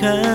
kan